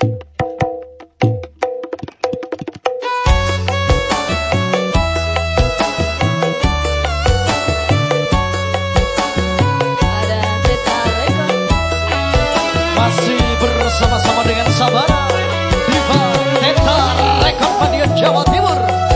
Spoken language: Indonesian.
Masih bersama-sama dengan Sabara Diva Teta Rekor Madiun Jawa Timur.